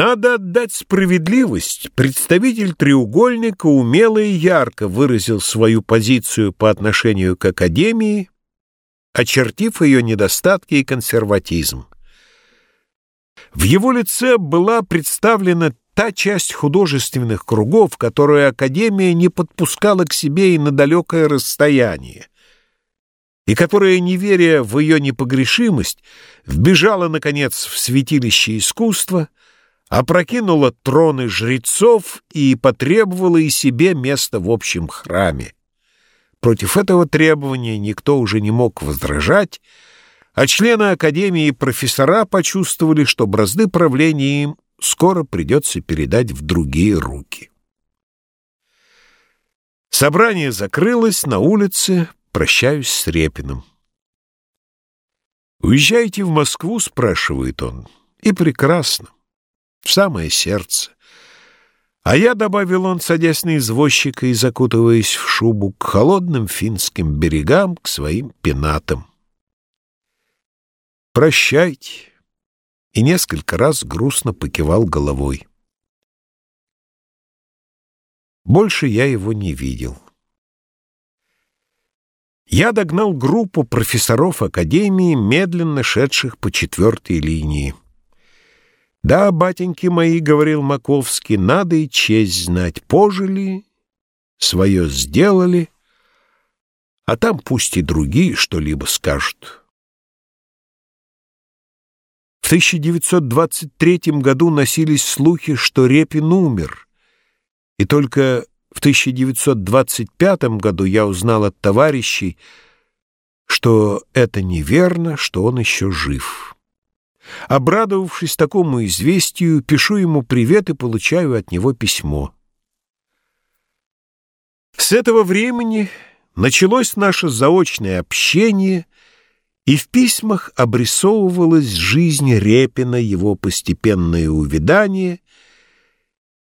Надо отдать справедливость. Представитель треугольника умело и ярко выразил свою позицию по отношению к Академии, очертив ее недостатки и консерватизм. В его лице была представлена та часть художественных кругов, которую Академия не подпускала к себе и на далекое расстояние, и которая, не веря в ее непогрешимость, вбежала, наконец, в святилище искусства — опрокинула троны жрецов и потребовала и себе места в общем храме. Против этого требования никто уже не мог возражать, а члены Академии и профессора почувствовали, что бразды правления им скоро придется передать в другие руки. Собрание закрылось, на улице прощаюсь с Репиным. «Уезжаете в Москву?» — спрашивает он. «И прекрасно в самое сердце. А я, добавил он, садясь на извозчика и закутываясь в шубу, к холодным финским берегам, к своим пенатам. «Прощайте!» И несколько раз грустно покивал головой. Больше я его не видел. Я догнал группу профессоров Академии, медленно шедших по четвертой линии. «Да, батеньки мои, — говорил Маковский, — надо и честь знать. Пожили, свое сделали, а там пусть и другие что-либо скажут». В 1923 году носились слухи, что Репин умер, и только в 1925 году я узнал от товарищей, что это неверно, что он еще жив. Обрадовавшись такому известию, пишу ему привет и получаю от него письмо. С этого времени началось наше заочное общение, и в письмах обрисовывалась жизнь Репина, его постепенное увядание,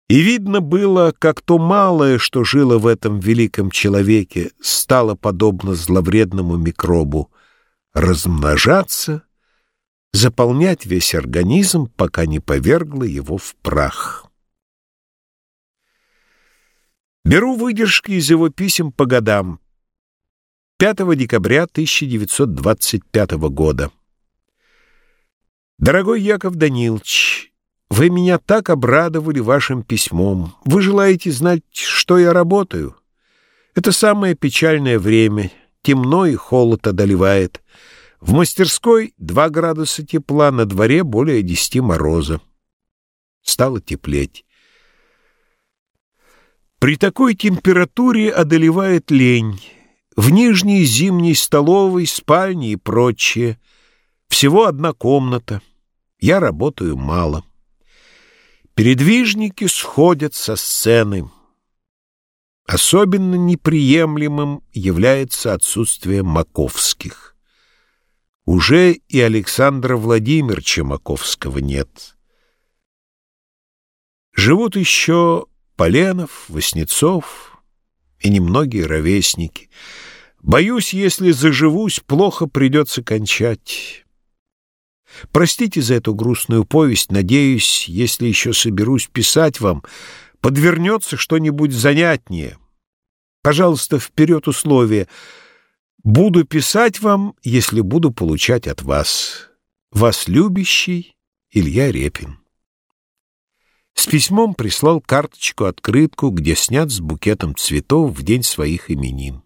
и видно было, как то малое, что жило в этом великом человеке, стало, подобно зловредному микробу, размножаться — заполнять весь организм, пока не повергло его в прах. Беру выдержки из его писем по годам. 5 декабря 1925 года. Дорогой Яков Данилович, вы меня так обрадовали вашим письмом. Вы желаете знать, что я работаю? Это самое печальное время. Темно и холод одолевает. В мастерской 2 градуса тепла, на дворе более 10 мороза. Стало теплеть. При такой температуре одолевает лень. В нижней зимней столовой, спальне и прочее. Всего одна комната. Я работаю мало. Передвижники сходят со сцены. Особенно неприемлемым является отсутствие маковских. Уже и Александра Владимировича Маковского нет. Живут еще Поленов, Васнецов и немногие ровесники. Боюсь, если заживусь, плохо придется кончать. Простите за эту грустную повесть, надеюсь, если еще соберусь писать вам, подвернется что-нибудь занятнее. Пожалуйста, вперед условия — Буду писать вам, если буду получать от вас. Вас любящий Илья Репин. С письмом прислал карточку-открытку, где снят с букетом цветов в день своих именин.